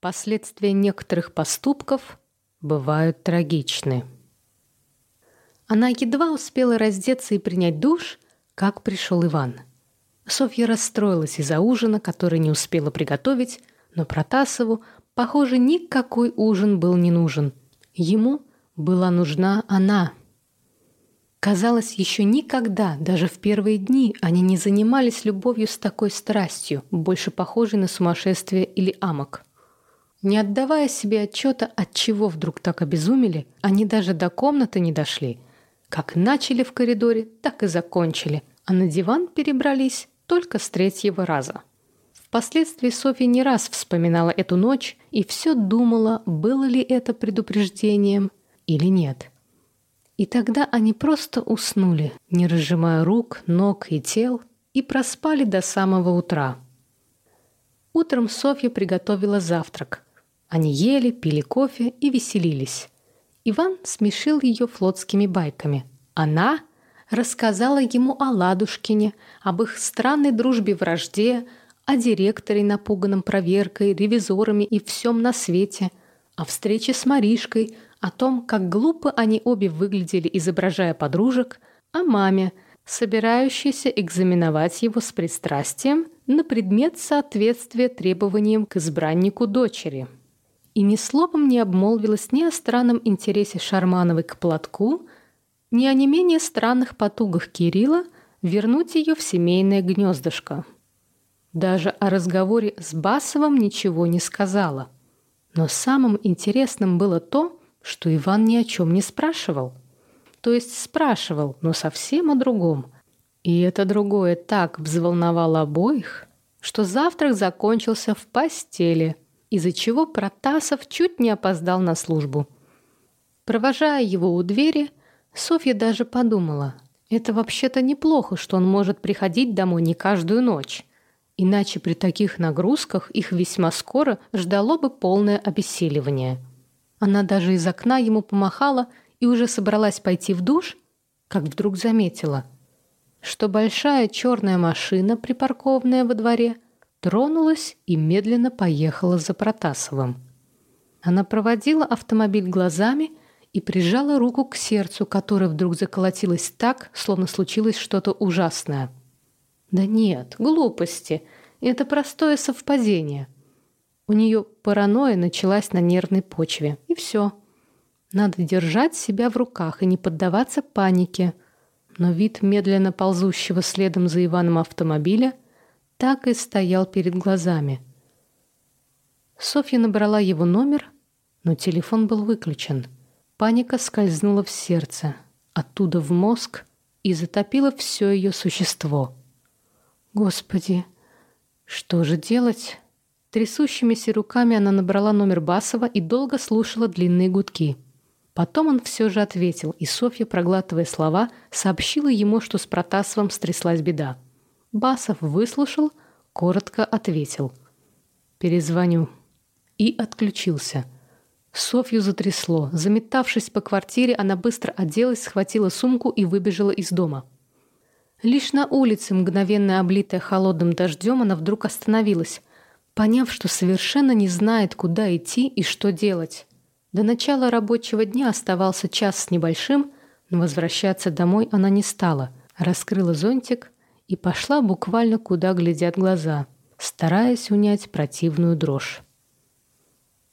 Последствия некоторых поступков бывают трагичны. Она едва успела раздеться и принять душ, как пришел Иван. Софья расстроилась из-за ужина, который не успела приготовить, но Протасову, похоже, никакой ужин был не нужен. Ему была нужна она. Казалось, еще никогда, даже в первые дни, они не занимались любовью с такой страстью, больше похожей на сумасшествие или амок. Не отдавая себе отчета, от чего вдруг так обезумели, они даже до комнаты не дошли. Как начали в коридоре, так и закончили, а на диван перебрались только с третьего раза. Впоследствии Софья не раз вспоминала эту ночь и все думала, было ли это предупреждением или нет. И тогда они просто уснули, не разжимая рук, ног и тел, и проспали до самого утра. Утром Софья приготовила завтрак – они ели, пили кофе и веселились. Иван смешил ее флотскими байками. Она рассказала ему о Ладушкине, об их странной дружбе-вражде, о директоре, напуганном проверкой, ревизорами и всем на свете, о встрече с Маришкой, о том, как глупо они обе выглядели, изображая подружек, о маме, собирающейся экзаменовать его с пристрастием на предмет соответствия требованиям к избраннику дочери и ни словом не обмолвилась ни о странном интересе Шармановой к платку, ни о не менее странных потугах Кирилла вернуть ее в семейное гнездышко. Даже о разговоре с Басовым ничего не сказала. Но самым интересным было то, что Иван ни о чем не спрашивал. То есть спрашивал, но совсем о другом. И это другое так взволновало обоих, что завтрак закончился в постели – из-за чего Протасов чуть не опоздал на службу. Провожая его у двери, Софья даже подумала, это вообще-то неплохо, что он может приходить домой не каждую ночь. Иначе при таких нагрузках их весьма скоро ждало бы полное обессиливание. Она даже из окна ему помахала и уже собралась пойти в душ, как вдруг заметила, что большая черная машина, припаркованная во дворе, тронулась и медленно поехала за Протасовым. Она проводила автомобиль глазами и прижала руку к сердцу, которое вдруг заколотилось так, словно случилось что-то ужасное. Да нет, глупости. Это простое совпадение. У нее паранойя началась на нервной почве. И все. Надо держать себя в руках и не поддаваться панике. Но вид медленно ползущего следом за Иваном автомобиля так и стоял перед глазами. Софья набрала его номер, но телефон был выключен. Паника скользнула в сердце, оттуда в мозг и затопила все ее существо. Господи, что же делать? Трясущимися руками она набрала номер Басова и долго слушала длинные гудки. Потом он все же ответил, и Софья, проглатывая слова, сообщила ему, что с Протасовым стряслась беда. Басов выслушал, коротко ответил. «Перезвоню». И отключился. Софью затрясло. Заметавшись по квартире, она быстро оделась, схватила сумку и выбежала из дома. Лишь на улице, мгновенно облитая холодным дождем, она вдруг остановилась, поняв, что совершенно не знает, куда идти и что делать. До начала рабочего дня оставался час с небольшим, но возвращаться домой она не стала. Раскрыла зонтик и пошла буквально куда глядят глаза, стараясь унять противную дрожь.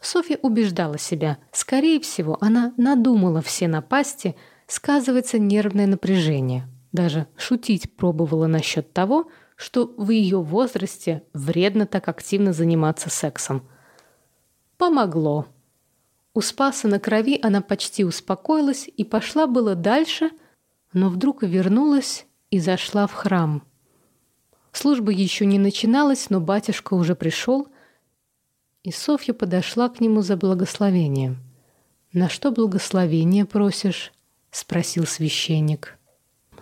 Софья убеждала себя, скорее всего, она надумала все напасти, сказывается нервное напряжение. Даже шутить пробовала насчет того, что в ее возрасте вредно так активно заниматься сексом. Помогло. У Спаса на крови она почти успокоилась и пошла было дальше, но вдруг вернулась и зашла в храм. Служба еще не начиналась, но батюшка уже пришел, и Софья подошла к нему за благословением. «На что благословение просишь?» — спросил священник.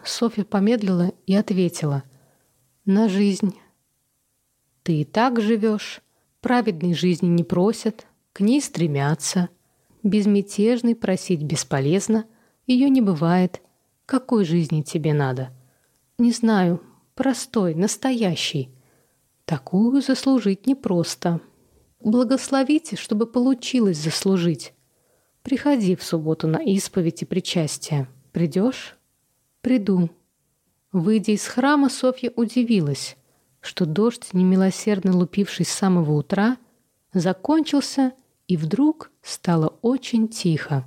Софья помедлила и ответила. «На жизнь». «Ты и так живешь. Праведной жизни не просят, к ней стремятся. Безмятежной просить бесполезно, ее не бывает. Какой жизни тебе надо?» Не знаю, простой, настоящий. Такую заслужить непросто. Благословите, чтобы получилось заслужить. Приходи в субботу на исповедь и причастие. Придешь? Приду. Выйдя из храма, Софья удивилась, что дождь, немилосердно лупивший с самого утра, закончился, и вдруг стало очень тихо.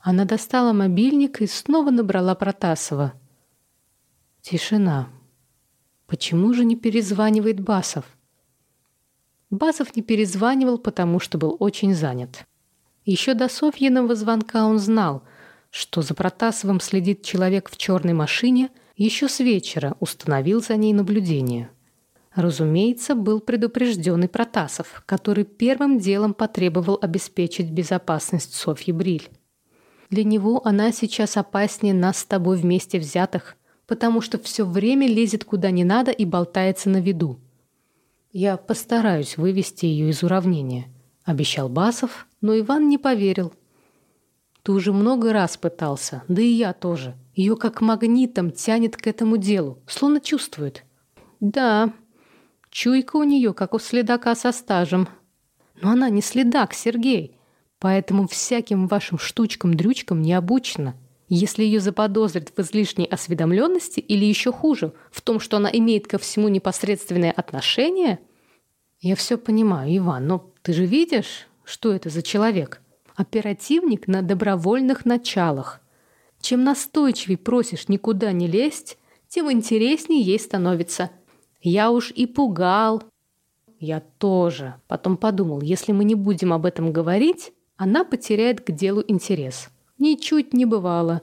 Она достала мобильник и снова набрала Протасова. Тишина. Почему же не перезванивает Басов? Басов не перезванивал, потому что был очень занят. Еще до Софьиного звонка он знал, что за Протасовым следит человек в черной машине, еще с вечера установил за ней наблюдение. Разумеется, был предупрежден и Протасов, который первым делом потребовал обеспечить безопасность Софьи Бриль. Для него она сейчас опаснее нас с тобой вместе взятых, потому что все время лезет куда не надо и болтается на виду. Я постараюсь вывести ее из уравнения, обещал Басов, но Иван не поверил. Ты уже много раз пытался, да и я тоже. Ее как магнитом тянет к этому делу, словно чувствует. Да, чуйка у нее, как у следака со стажем. Но она не следак, Сергей. Поэтому всяким вашим штучкам-дрючкам не обучена. Если ее заподозрят в излишней осведомленности или еще хуже, в том, что она имеет ко всему непосредственное отношение... Я все понимаю, Иван, но ты же видишь, что это за человек? Оперативник на добровольных началах. Чем настойчивее просишь никуда не лезть, тем интереснее ей становится. Я уж и пугал. Я тоже. Потом подумал, если мы не будем об этом говорить, она потеряет к делу интерес. Ничуть не бывало.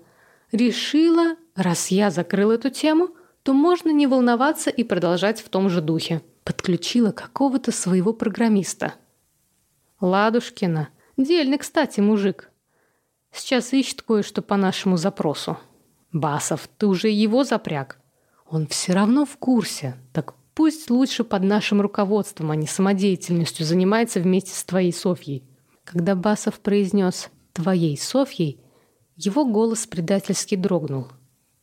Решила, раз я закрыл эту тему, то можно не волноваться и продолжать в том же духе. Подключила какого-то своего программиста. Ладушкина. Дельный, кстати, мужик. Сейчас ищет кое-что по нашему запросу. Басов, ты уже его запряг. Он все равно в курсе. Так пусть лучше под нашим руководством, а не самодеятельностью занимается вместе с твоей Софьей. Когда Басов произнес «твоей Софьей», его голос предательски дрогнул.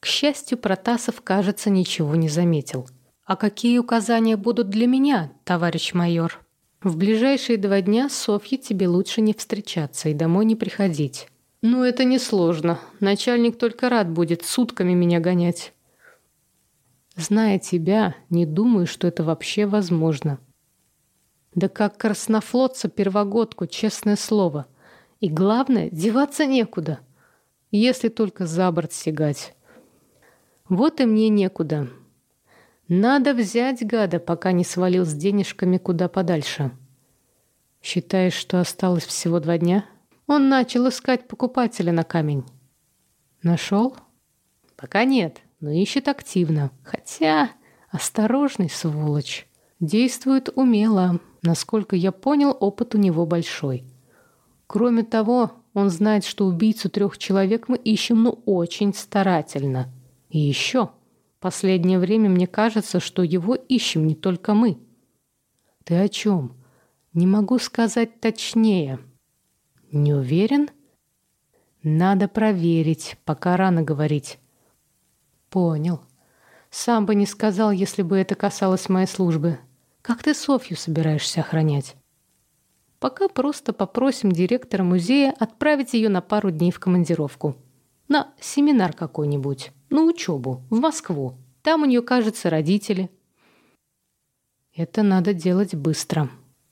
К счастью, Протасов, кажется, ничего не заметил. «А какие указания будут для меня, товарищ майор?» «В ближайшие два дня Софье тебе лучше не встречаться и домой не приходить». «Ну, это несложно. Начальник только рад будет сутками меня гонять». «Зная тебя, не думаю, что это вообще возможно. Да как краснофлотца первогодку, честное слово. И главное, деваться некуда. Если только за борт сигать. Вот и мне некуда. Надо взять гада, пока не свалил с денежками куда подальше. Считаешь, что осталось всего два дня? Он начал искать покупателя на камень. Нашел? Пока нет, но ищет активно. Хотя осторожный сволочь. Действует умело. Насколько я понял, опыт у него большой. Кроме того, он знает, что убийцу трех человек мы ищем, ну, очень старательно. И еще, последнее время мне кажется, что его ищем не только мы. Ты о чем? Не могу сказать точнее. Не уверен? Надо проверить, пока рано говорить. Понял. Сам бы не сказал, если бы это касалось моей службы. Как ты Софью собираешься охранять? Пока просто попросим директора музея отправить ее на пару дней в командировку. На семинар какой-нибудь, на учебу, в Москву. Там у нее, кажется, родители. Это надо делать быстро.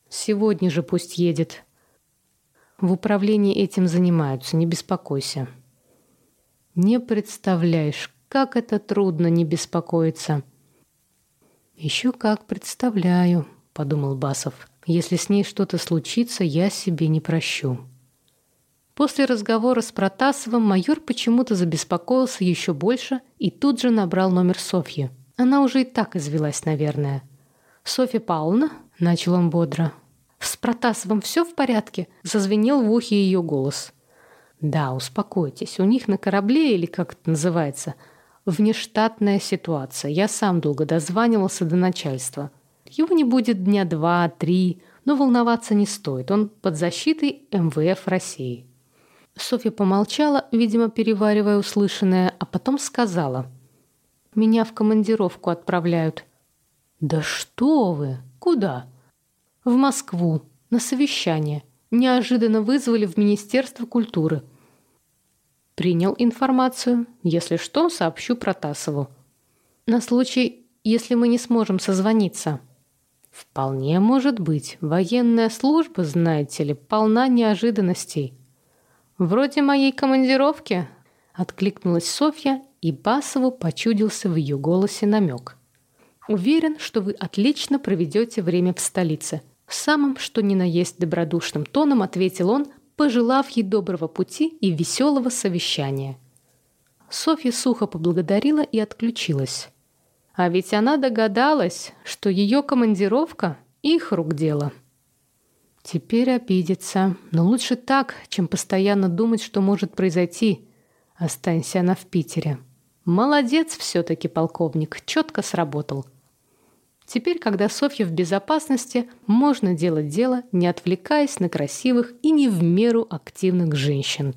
Сегодня же пусть едет. В управлении этим занимаются, не беспокойся. Не представляешь, как это трудно не беспокоиться. «Еще как представляю», — подумал Басов. «Если с ней что-то случится, я себе не прощу». После разговора с Протасовым майор почему-то забеспокоился еще больше и тут же набрал номер Софьи. Она уже и так извелась, наверное. «Софья Павловна?» — начал он бодро. «С Протасовым все в порядке?» — зазвенел в ухе ее голос. «Да, успокойтесь. У них на корабле, или как это называется, внештатная ситуация. Я сам долго дозванивался до начальства. Его не будет дня два-три, но волноваться не стоит. Он под защитой МВФ России. Софья помолчала, видимо, переваривая услышанное, а потом сказала. «Меня в командировку отправляют». «Да что вы? Куда?» «В Москву. На совещание. Неожиданно вызвали в Министерство культуры. Принял информацию. Если что, сообщу Протасову. На случай, если мы не сможем созвониться. Вполне может быть. Военная служба, знаете ли, полна неожиданностей. Вроде моей командировки, откликнулась Софья, и Басову почудился в ее голосе намек. Уверен, что вы отлично проведете время в столице. Самым, что ни на есть добродушным тоном ответил он, пожелав ей доброго пути и веселого совещания. Софья сухо поблагодарила и отключилась. А ведь она догадалась, что ее командировка — их рук дело. Теперь обидится, но лучше так, чем постоянно думать, что может произойти. Останься она в Питере. Молодец все-таки полковник, четко сработал. Теперь, когда Софья в безопасности, можно делать дело, не отвлекаясь на красивых и не в меру активных женщин.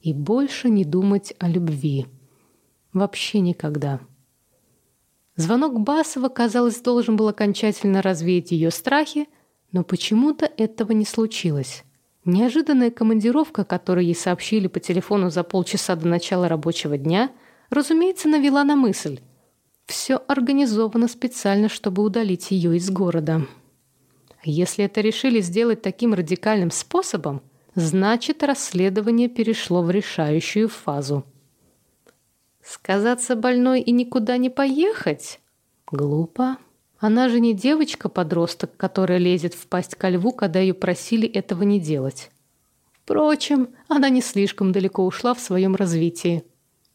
И больше не думать о любви. Вообще никогда. Звонок Басова, казалось, должен был окончательно развеять ее страхи, но почему-то этого не случилось. Неожиданная командировка, которую ей сообщили по телефону за полчаса до начала рабочего дня, разумеется, навела на мысль. Все организовано специально, чтобы удалить ее из города. Если это решили сделать таким радикальным способом, значит, расследование перешло в решающую фазу. Сказаться больной и никуда не поехать? Глупо. Она же не девочка-подросток, которая лезет в пасть ко льву, когда ее просили этого не делать. Впрочем, она не слишком далеко ушла в своем развитии.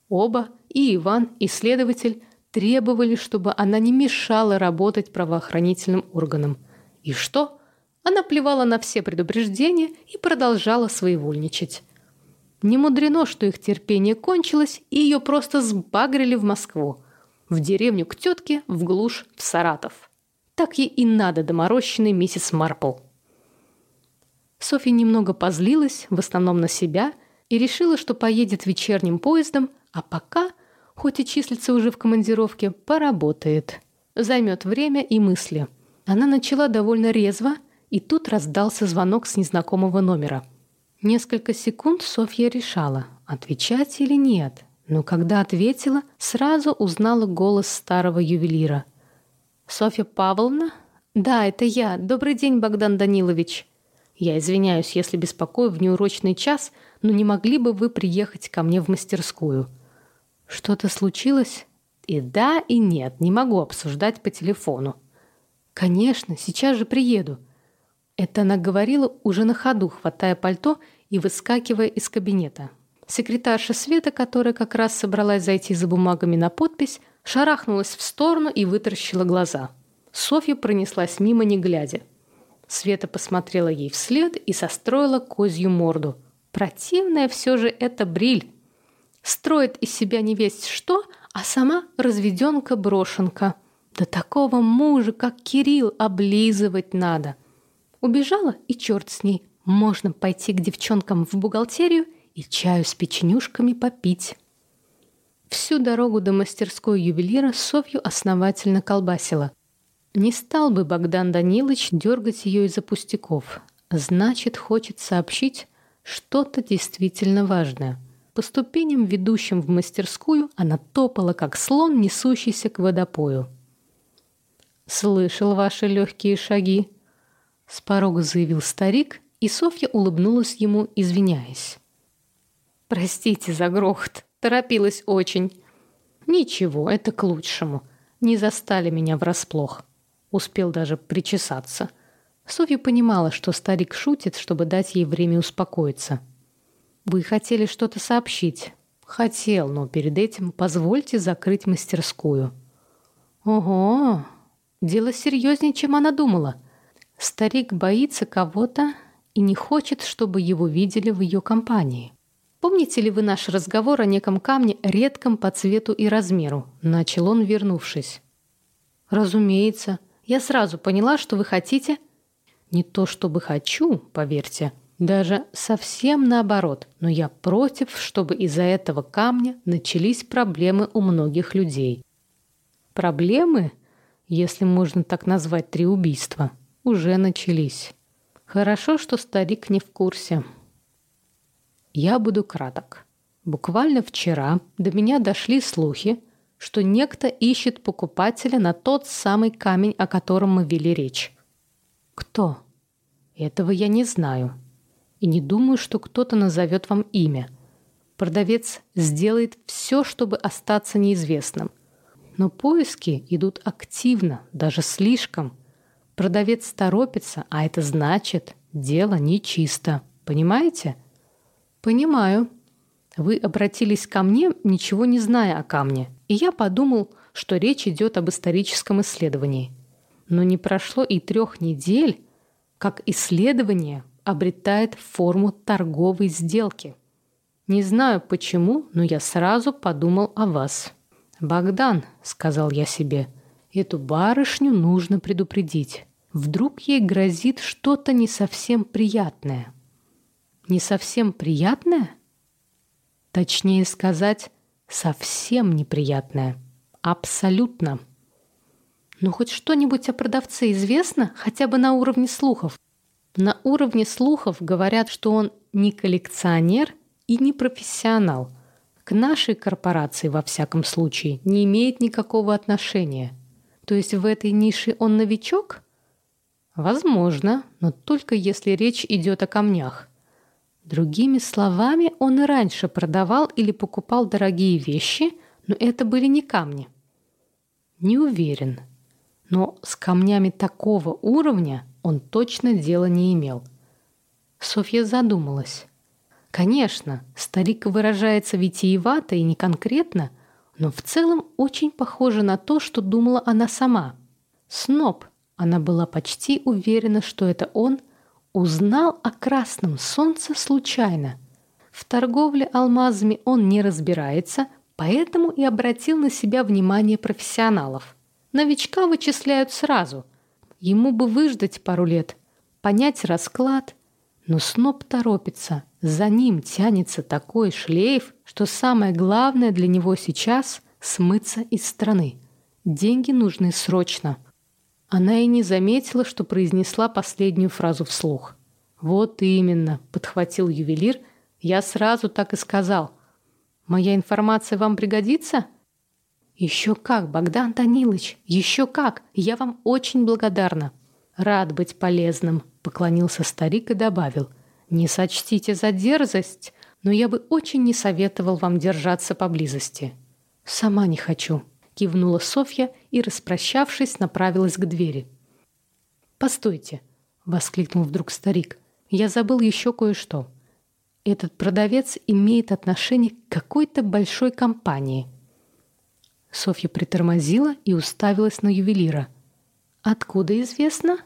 Оба, и Иван, и следователь, требовали, чтобы она не мешала работать правоохранительным органам. И что? Она плевала на все предупреждения и продолжала своевольничать. Не мудрено, что их терпение кончилось, и ее просто сбагрили в Москву. В деревню к тетке, в глушь, в Саратов. Так ей и надо доморощенной миссис Марпл. Софья немного позлилась, в основном на себя, и решила, что поедет вечерним поездом, а пока, хоть и числится уже в командировке, поработает. Займет время и мысли. Она начала довольно резво, и тут раздался звонок с незнакомого номера – Несколько секунд Софья решала, отвечать или нет. Но когда ответила, сразу узнала голос старого ювелира. «Софья Павловна?» «Да, это я. Добрый день, Богдан Данилович». «Я извиняюсь, если беспокою в неурочный час, но не могли бы вы приехать ко мне в мастерскую?» «Что-то случилось?» «И да, и нет. Не могу обсуждать по телефону». «Конечно, сейчас же приеду». Это она говорила уже на ходу, хватая пальто и выскакивая из кабинета. Секретарша Света, которая как раз собралась зайти за бумагами на подпись, шарахнулась в сторону и вытаращила глаза. Софья пронеслась мимо, не глядя. Света посмотрела ей вслед и состроила козью морду. Противная все же это бриль. Строит из себя не весть что, а сама разведенка-брошенка. Да такого мужа, как Кирилл, облизывать надо. Убежала, и черт с ней. Можно пойти к девчонкам в бухгалтерию и чаю с печенюшками попить. Всю дорогу до мастерской ювелира Софью основательно колбасила. Не стал бы Богдан Данилович дергать ее из-за пустяков. Значит, хочет сообщить что-то действительно важное. По ступеням, ведущим в мастерскую, она топала, как слон, несущийся к водопою. «Слышал ваши легкие шаги», с порога заявил старик, и Софья улыбнулась ему, извиняясь. «Простите за грохот, торопилась очень». «Ничего, это к лучшему. Не застали меня врасплох. Успел даже причесаться». Софья понимала, что старик шутит, чтобы дать ей время успокоиться. «Вы хотели что-то сообщить?» «Хотел, но перед этим позвольте закрыть мастерскую». «Ого! Дело серьезнее, чем она думала. Старик боится кого-то и не хочет, чтобы его видели в ее компании. Помните ли вы наш разговор о неком камне, редком по цвету и размеру? Начал он, вернувшись. Разумеется. Я сразу поняла, что вы хотите... Не то чтобы хочу, поверьте. Даже совсем наоборот. Но я против, чтобы из-за этого камня начались проблемы у многих людей. Проблемы, если можно так назвать три убийства – уже начались. Хорошо, что старик не в курсе. Я буду краток. Буквально вчера до меня дошли слухи, что некто ищет покупателя на тот самый камень, о котором мы вели речь. Кто? Этого я не знаю. И не думаю, что кто-то назовет вам имя. Продавец сделает все, чтобы остаться неизвестным. Но поиски идут активно, даже слишком. Продавец торопится, а это значит, дело нечисто. Понимаете? Понимаю. Вы обратились ко мне, ничего не зная о камне. И я подумал, что речь идет об историческом исследовании. Но не прошло и трех недель, как исследование обретает форму торговой сделки. Не знаю почему, но я сразу подумал о вас. «Богдан», — сказал я себе, — «эту барышню нужно предупредить. Вдруг ей грозит что-то не совсем приятное». «Не совсем приятное?» Точнее сказать, совсем неприятное. Абсолютно. Ну, хоть что-нибудь о продавце известно, хотя бы на уровне слухов. На уровне слухов говорят, что он не коллекционер и не профессионал — к нашей корпорации, во всяком случае, не имеет никакого отношения. То есть в этой нише он новичок? Возможно, но только если речь идет о камнях. Другими словами, он и раньше продавал или покупал дорогие вещи, но это были не камни. Не уверен. Но с камнями такого уровня он точно дела не имел. Софья задумалась. Конечно, старик выражается витиевато и не конкретно, но в целом очень похоже на то, что думала она сама. Сноб, она была почти уверена, что это он, узнал о красном солнце случайно. В торговле алмазами он не разбирается, поэтому и обратил на себя внимание профессионалов. Новичка вычисляют сразу. Ему бы выждать пару лет, понять расклад, но сноб торопится – за ним тянется такой шлейф, что самое главное для него сейчас — смыться из страны. Деньги нужны срочно. Она и не заметила, что произнесла последнюю фразу вслух. «Вот именно», — подхватил ювелир, — «я сразу так и сказал. Моя информация вам пригодится?» «Еще как, Богдан Данилович, еще как! Я вам очень благодарна!» «Рад быть полезным», — поклонился старик и добавил — не сочтите за дерзость, но я бы очень не советовал вам держаться поблизости. Сама не хочу, кивнула Софья и, распрощавшись, направилась к двери. Постойте, воскликнул вдруг старик. Я забыл еще кое-что. Этот продавец имеет отношение к какой-то большой компании. Софья притормозила и уставилась на ювелира. Откуда известно?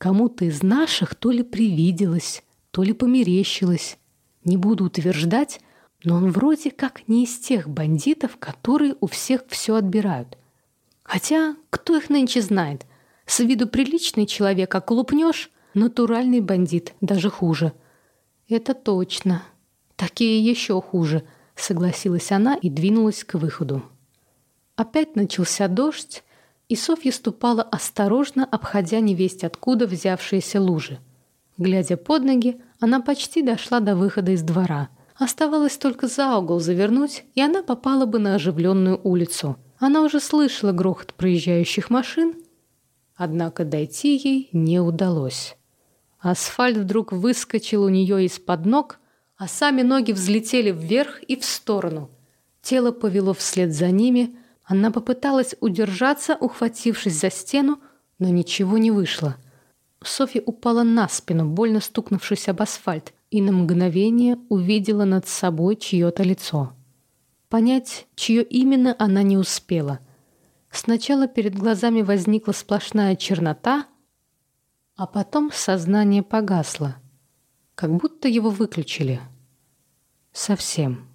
Кому-то из наших то ли привиделось, то ли померещилось. Не буду утверждать, но он вроде как не из тех бандитов, которые у всех все отбирают. Хотя, кто их нынче знает? С виду приличный человек, а клупнешь — натуральный бандит, даже хуже. Это точно. Такие еще хуже, согласилась она и двинулась к выходу. Опять начался дождь, и Софья ступала осторожно, обходя невесть откуда взявшиеся лужи. Глядя под ноги, она почти дошла до выхода из двора. Оставалось только за угол завернуть, и она попала бы на оживленную улицу. Она уже слышала грохот проезжающих машин, однако дойти ей не удалось. Асфальт вдруг выскочил у нее из-под ног, а сами ноги взлетели вверх и в сторону. Тело повело вслед за ними, она попыталась удержаться, ухватившись за стену, но ничего не вышло. Софья упала на спину, больно стукнувшись об асфальт, и на мгновение увидела над собой чье-то лицо. Понять, чье именно, она не успела. Сначала перед глазами возникла сплошная чернота, а потом сознание погасло, как будто его выключили. Совсем.